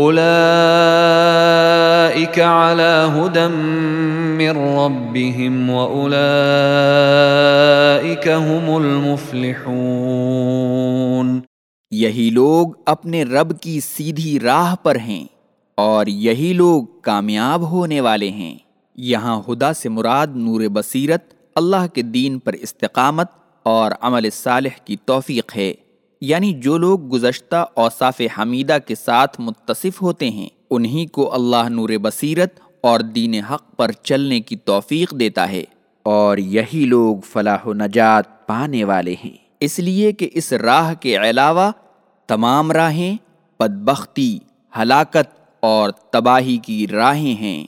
اولئیک علی ہدى من ربهم واولئیک هم المفلحون یہی لوگ اپنے رب کی سیدھی راہ پر ہیں اور یہی لوگ کامیاب ہونے والے ہیں۔ یہاں ہدا سے مراد نور بصیرت اللہ کے دین پر استقامت اور عمل صالح کی توفیق ہے۔ یعنی جو لوگ گزشتہ اوصاف حمیدہ کے ساتھ متصف ہوتے ہیں، انہی کو اللہ نور بصیرت اور دین حق پر چلنے کی توفیق دیتا ہے اور یہی لوگ فلاح و نجات پانے والے ہیں۔ اس لیے کہ اس راہ کے علاوہ تمام راہیں بدبختی، ہلاکت اور تباہی کی راہیں ہیں۔